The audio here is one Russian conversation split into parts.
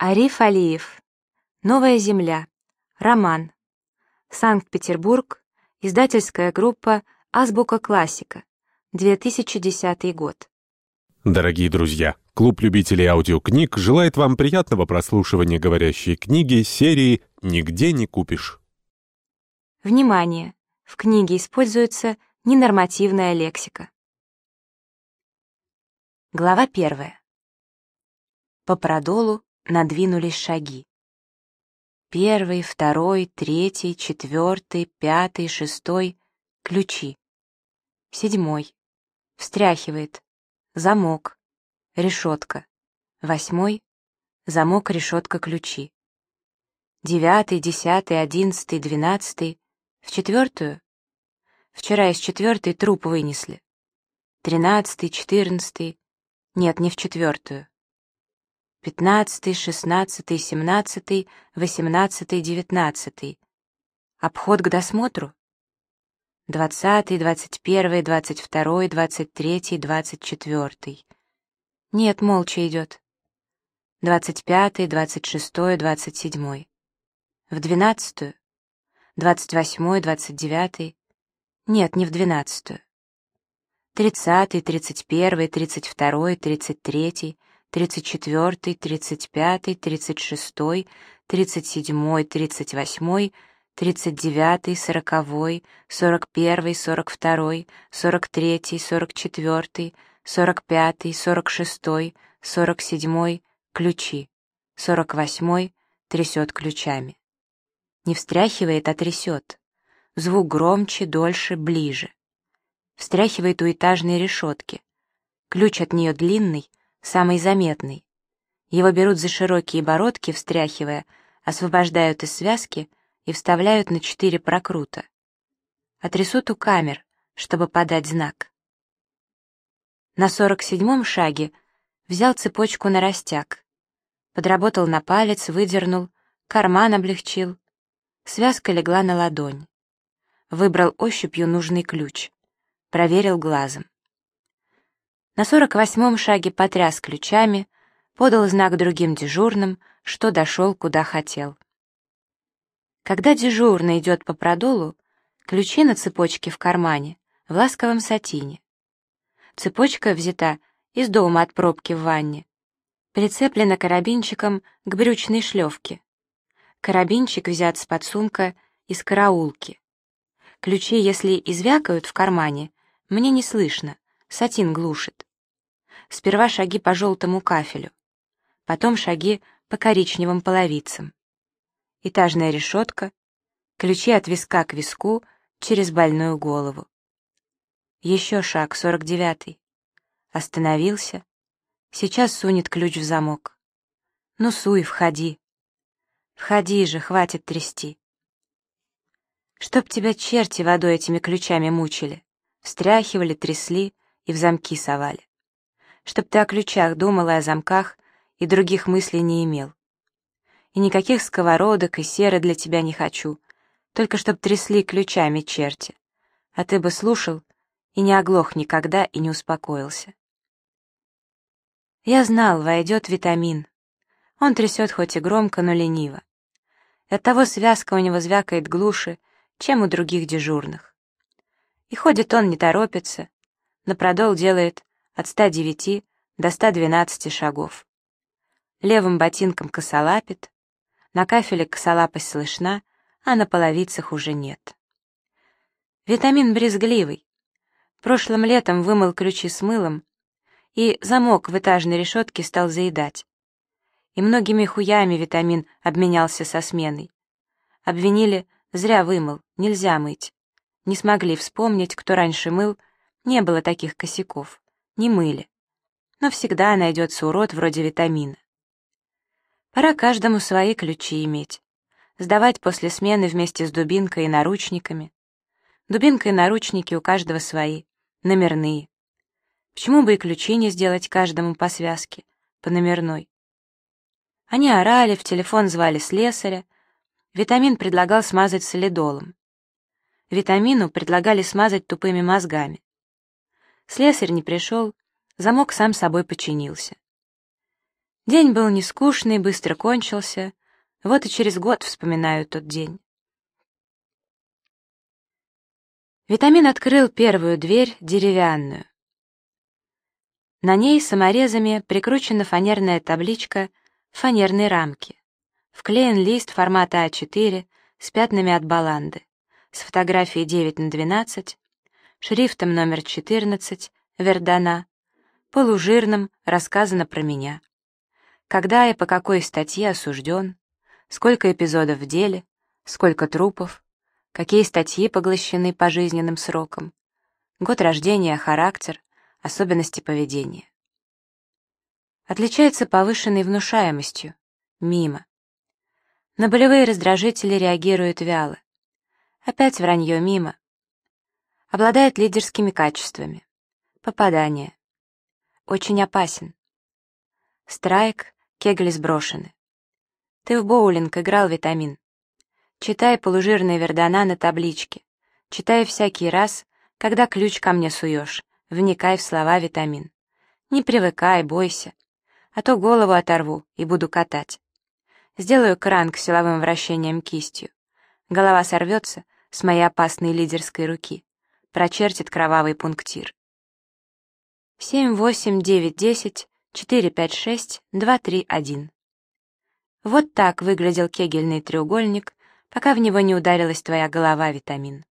Ариф Алиев. Новая земля. Роман. Санкт-Петербург. Издательская группа «Азбука классика». 2010 год. Дорогие друзья, клуб любителей аудиокниг желает вам приятного прослушивания говорящей книги серии «Нигде не купишь». Внимание! В книге используется ненормативная лексика. Глава первая. По продолу надвинулись шаги. Первый, второй, третий, четвертый, пятый, шестой — ключи. Седьмой. Встряхивает. Замок. Решетка. Восьмой. Замок, решетка, ключи. Девятый, десятый, одиннадцатый, двенадцатый. В четвертую. Вчера из четвертой труп вынесли. Тринадцатый, четырнадцатый. Нет, не в четвертую пятнадцатый, шестнадцатый, семнадцатый, восемнадцатый, девятнадцатый. Обход к досмотру? Двадцатый, двадцать первый, двадцать второй, двадцать третий, двадцать четвертый. Нет, молча идет. Двадцать пятый, двадцать шестой, двадцать седьмой. В двенадцатую? Двадцать восьмой, двадцать девятый. Нет, не в двенадцатую. Тридцатый, тридцать первый, тридцать второй, тридцать третий, тридцать четвертый, тридцать пятый, тридцать шестой, тридцать седьмой, тридцать восьмой, тридцать девятый, сороковой, сорок первый, сорок второй, сорок третий, сорок четвертый, сорок пятый, сорок шестой, сорок седьмой, ключи, сорок восьмой, трясет ключами. Не встряхивает, а трясет. Звук громче, дольше, ближе. Встряхивает у этажной решетки. Ключ от нее длинный, самый заметный. Его берут за широкие бородки, встряхивая, освобождают из связки и вставляют на четыре прокрута. Отрясут у камер, чтобы подать знак. На сорок седьмом шаге взял цепочку на растяг. Подработал на палец, выдернул, карман облегчил. Связка легла на ладонь. Выбрал ощупью нужный ключ. Проверил глазом. На сорок восьмом шаге потряс ключами, подал знак другим дежурным, что дошел, куда хотел. Когда дежурный идет по продолу, ключи на цепочке в кармане, в ласковом сатине. Цепочка взята из дома от пробки в ванне, прицеплена карабинчиком к брючной шлевке. Карабинчик взят с подсумка из караулки. Ключи, если извякают в кармане, мне не слышно, сатин глушит. Сперва шаги по желтому кафелю, потом шаги по коричневым половицам. Этажная решетка, ключи от виска к виску через больную голову. Еще шаг, сорок девятый. Остановился. Сейчас сунет ключ в замок. Ну, суй, входи. Входи же, хватит трясти. Чтоб тебя черти водой этими ключами мучили, встряхивали, трясли и в замки совали чтоб ты о ключах думал и о замках, и других мыслей не имел. И никаких сковородок и серы для тебя не хочу, только чтоб трясли ключами черти, а ты бы слушал и не оглох никогда и не успокоился. Я знал, войдет витамин. Он трясет хоть и громко, но лениво. Оттого связка у него звякает глуше, чем у других дежурных. И ходит он не торопится, на продол делает от 109 до 112 шагов. Левым ботинком косолапит, на кафеле косолапость слышна, а на половицах уже нет. Витамин брезгливый. Прошлым летом вымыл ключи с мылом, и замок в этажной решетке стал заедать. И многими хуями витамин обменялся со сменой. Обвинили, зря вымыл, нельзя мыть. Не смогли вспомнить, кто раньше мыл, не было таких косяков не мыли. Но всегда найдется урод вроде витамина. Пора каждому свои ключи иметь. Сдавать после смены вместе с дубинкой и наручниками. Дубинка и наручники у каждого свои, номерные. Почему бы и ключи не сделать каждому по связке, по номерной? Они орали, в телефон звали слесаря. Витамин предлагал смазать солидолом. Витамину предлагали смазать тупыми мозгами. Слесарь не пришел, замок сам собой починился. День был нескучный, быстро кончился. Вот и через год вспоминаю тот день. Витамин открыл первую дверь, деревянную. На ней саморезами прикручена фанерная табличка фанерной рамки. Вклеен лист формата А4 с пятнами от баланды, с фотографией 9 на 12, шрифтом номер 14, Вердана, полужирным рассказано про меня. Когда и по какой статье осужден, сколько эпизодов в деле, сколько трупов, какие статьи поглощены пожизненным сроком, год рождения, характер, особенности поведения. Отличается повышенной внушаемостью, мимо. На болевые раздражители реагирует вяло. Опять вранье мимо. Обладает лидерскими качествами. Попадание. Очень опасен. Страйк, кегли сброшены. Ты в боулинг играл, витамин. Читай полужирные вердона на табличке. Читай всякий раз, когда ключ ко мне суешь. Вникай в слова витамин. Не привыкай, бойся. А то голову оторву и буду катать. Сделаю кранк силовым вращением кистью. Голова сорвется с моей опасной лидерской руки. Прочертит кровавый пунктир. 7, 8, 9, 10, 4, 5, 6, 2, 3, 1. Вот так выглядел кегельный треугольник, пока в него не ударилась твоя голова, витамин.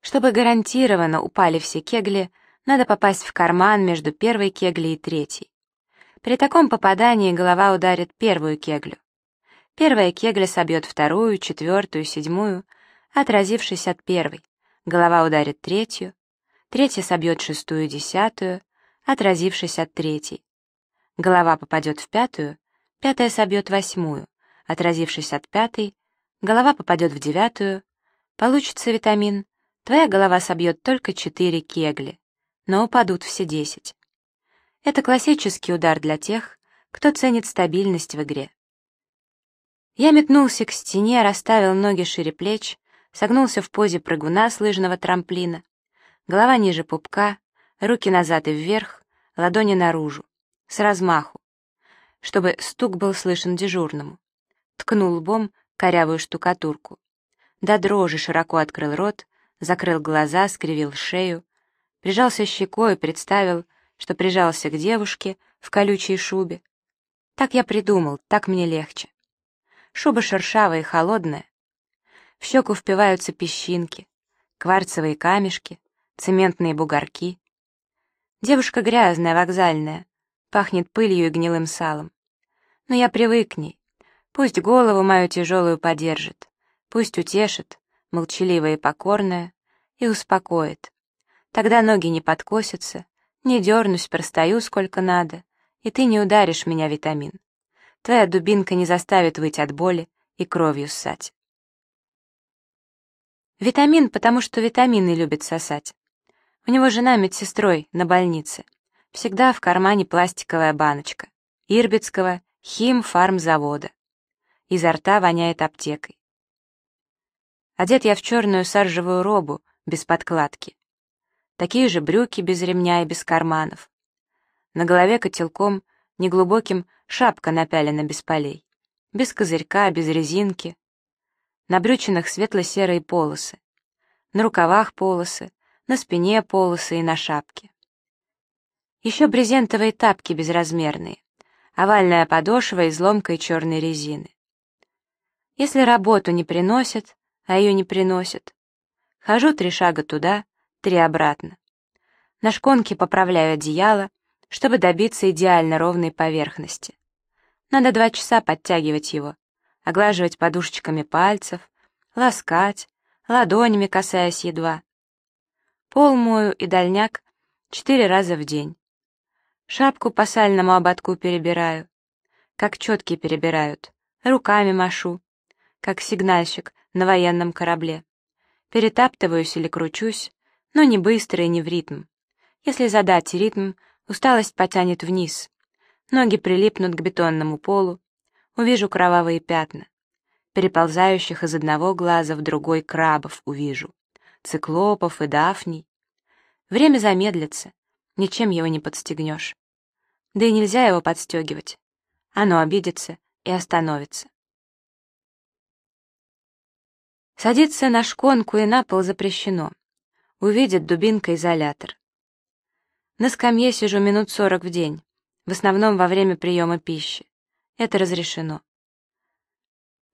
Чтобы гарантированно упали все кегли, надо попасть в карман между первой кеглей и третьей. При таком попадании голова ударит первую кеглю. Первая кегля собьет вторую, четвертую, седьмую, отразившись от первой. Голова ударит третью, третья собьет шестую, десятую, отразившись от третьей. Голова попадет в пятую, пятая собьет восьмую, отразившись от пятой, голова попадет в девятую, получится витамин, твоя голова собьет только четыре кегли, но упадут все десять. Это классический удар для тех, кто ценит стабильность в игре. Я метнулся к стене, расставил ноги шире плеч, согнулся в позе прыгуна с лыжного трамплина, голова ниже пупка, руки назад и вверх, ладони наружу, с размаху, чтобы стук был слышен дежурному ткнул лбом корявую штукатурку. До дрожи широко открыл рот, закрыл глаза, скривил шею, прижался щекой и представил, что прижался к девушке в колючей шубе. Так я придумал, так мне легче. Шуба шершавая и холодная. В щеку впиваются песчинки, кварцевые камешки, цементные бугорки. Девушка грязная, вокзальная, пахнет пылью и гнилым салом. Но я привык к ней, Пусть голову мою тяжелую подержит, пусть утешит, молчаливая и покорная, и успокоит. Тогда ноги не подкосятся, не дернусь, простою сколько надо, и ты не ударишь меня, витамин. Твоя дубинка не заставит выйти от боли и кровью ссать. Витамин, потому что витамины любит сосать. У него жена медсестрой на больнице. Всегда в кармане пластиковая баночка. Ирбитского химфармзавода изо рта воняет аптекой. Одет я в черную саржевую робу, без подкладки. Такие же брюки без ремня и без карманов. На голове котелком, неглубоким, шапка напялена без полей. Без козырька, без резинки. На брючинах светло-серые полосы. На рукавах полосы, на спине полосы и на шапке. Еще брезентовые тапки безразмерные, овальная подошва из ломкой черной резины. Если работу не приносят, а ее не приносят, хожу три шага туда, три обратно. На шконке поправляю одеяло, чтобы добиться идеально ровной поверхности. Надо два часа подтягивать его, оглаживать подушечками пальцев, ласкать, ладонями касаясь едва. Пол мою и дальняк четыре раза в день. Шапку по сальному ободку перебираю, как четки перебирают, руками машу, как сигнальщик на военном корабле. Перетаптываюсь или кручусь, но не быстро и не в ритм. Если задать ритм, усталость потянет вниз. Ноги прилипнут к бетонному полу. Увижу кровавые пятна. Переползающих из одного глаза в другой крабов увижу. Циклопов и дафний. Время замедлится, ничем его не подстегнешь. Да и нельзя его подстегивать. Оно обидится и остановится. Садиться на шконку и на пол запрещено. Увидит дубинка-изолятор. На скамье сижу минут сорок в день, в основном во время приема пищи. Это разрешено.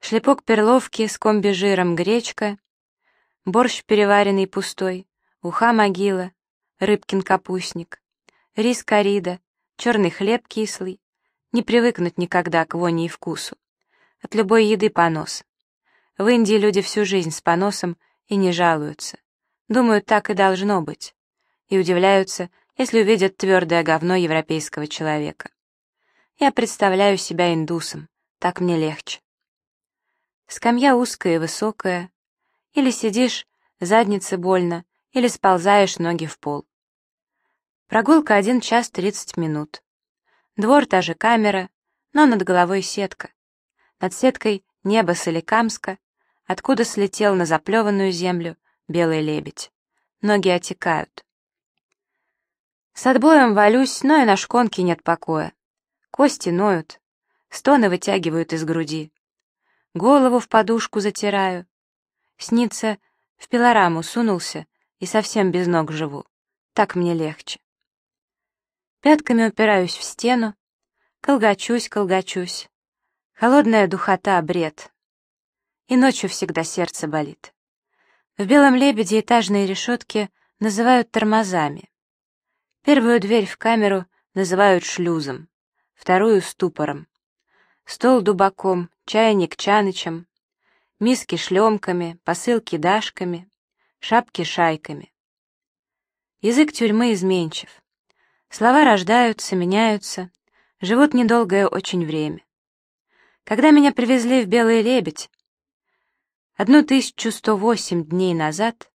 Шлепок перловки с комби-жиром гречка, борщ переваренный пустой, уха могила, рыбкин капустник, рис корида, черный хлеб кислый. Не привыкнуть никогда к воне и вкусу. От любой еды понос. В Индии люди всю жизнь с поносом и не жалуются. Думают, так и должно быть. И удивляются, если увидят твердое говно европейского человека. Я представляю себя индусом, так мне легче. Скамья узкая и высокая. Или сидишь, заднице больно, или сползаешь ноги в пол. Прогулка один час тридцать минут. Двор та же камера, но над головой сетка. Над сеткой небо Соликамска, откуда слетел на заплеванную землю белый лебедь. Ноги отекают. С отбоем валюсь, но и на шконке нет покоя. Кости ноют, стоны вытягивают из груди. Голову в подушку затираю. Снится, в пилораму сунулся и совсем без ног живу. Так мне легче. Пятками упираюсь в стену, колгачусь, колгачусь. Холодная духота — бред. И ночью всегда сердце болит. В «Белом лебеде» этажные решетки называют тормозами. Первую дверь в камеру называют шлюзом, вторую — ступором. Стол дубаком, чайник чанычем, миски шлемками, посылки дашками, шапки шайками. Язык тюрьмы изменчив. Слова рождаются, меняются, живут недолгое очень время. Когда меня привезли в Белый Лебедь, 1108 дней назад,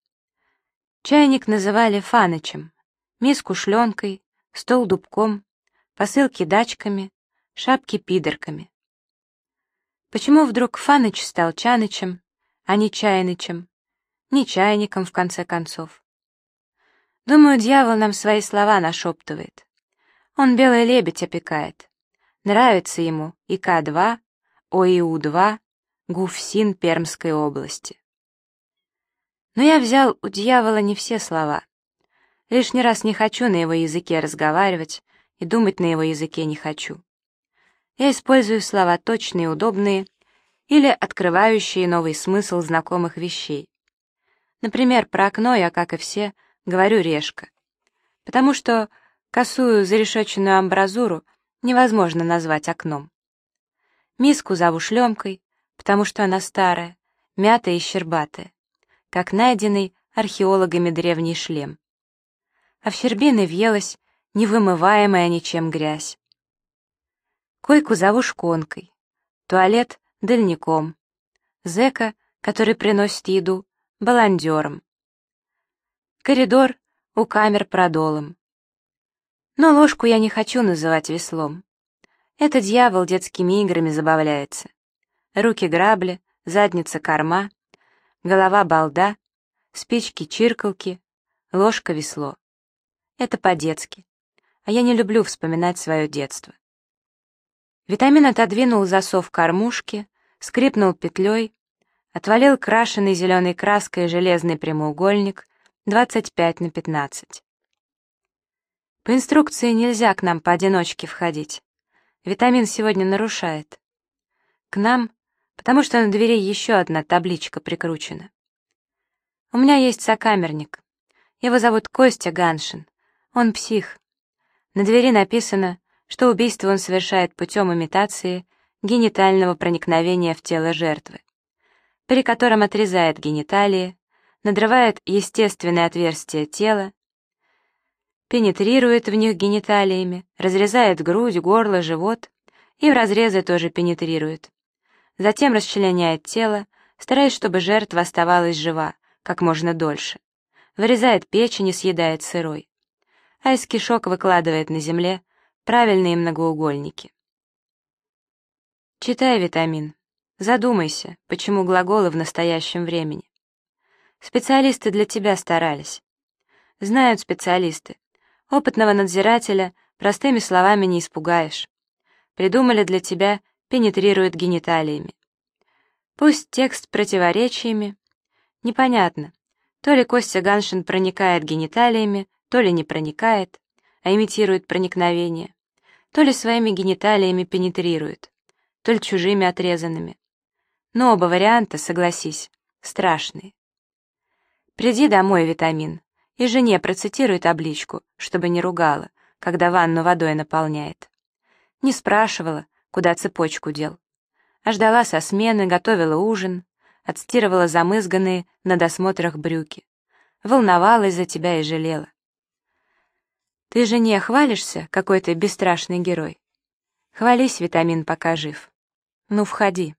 чайник называли Фанычем, миску шленкой, стол дубком, посылки дачками, шапки пидорками. Почему вдруг Фаныч стал Чанычем, а не Чайнычем, не чайником, в конце концов? Думаю, дьявол нам свои слова нашептывает. Он белый лебедь опекает. Нравится ему ИК-2, ОИУ-2, ГУФСИН Пермской области. Но я взял у дьявола не все слова. Лишний раз не хочу на его языке разговаривать и думать на его языке не хочу. Я использую слова точные, удобные или открывающие новый смысл знакомых вещей. Например, про окно я, как и все, говорю решка, потому что косую зарешеченную амбразуру невозможно назвать окном. Миску зову шлемкой, потому что она старая, мятая и щербатая, как найденный археологами древний шлем. А в щербины въелась невымываемая ничем грязь. Койку зову шконкой, туалет — дальником, зэка, который приносит еду, — баландером, Коридор у камер продолом. Но ложку я не хочу называть веслом. Это дьявол детскими играми забавляется. Руки грабли, задница корма, голова балда, спички-чиркалки, ложка-весло. Это по-детски. А я не люблю вспоминать свое детство. Витамин отодвинул засов кормушки, скрипнул петлей, отвалил крашеный зеленой краской железный прямоугольник — 25 на 15. По инструкции нельзя к нам поодиночке входить. Витамин сегодня нарушает. К нам, потому что на двери еще одна табличка прикручена. У меня есть сокамерник. Его зовут Костя Ганшин. Он псих. На двери написано, что убийство он совершает путем имитации генитального проникновения в тело жертвы, при котором отрезает гениталии, надрывает естественное отверстие тела, пенетрирует в них гениталиями, разрезает грудь, горло, живот и в разрезы тоже пенетрирует. Затем расчленяет тело, стараясь, чтобы жертва оставалась жива как можно дольше. Вырезает печень и съедает сырой. А из кишок выкладывает на земле правильные многоугольники. Читай витамин. Задумайся, почему глаголы в настоящем времени. Специалисты для тебя старались. Знают специалисты. Опытного надзирателя Простыми словами не испугаешь. Придумали для тебя, пенетрирует гениталиями. Пусть текст противоречиями. Непонятно, то ли Костя Ганшин проникает гениталиями, то ли не проникает, а имитирует проникновение, то ли своими гениталиями пенетрирует, то ли чужими отрезанными. Но оба варианта, согласись, страшные. Приди домой, витамин, и жене процитируй табличку, чтобы не ругала, когда ванну водой наполняет. Не спрашивала, куда цепочку дел. А ждала со смены, готовила ужин, отстирывала замызганные на досмотрах брюки. Волновалась за тебя и жалела. Ты же не хвалишься, какой ты бесстрашный герой? Хвались, витамин, пока жив. Ну, входи.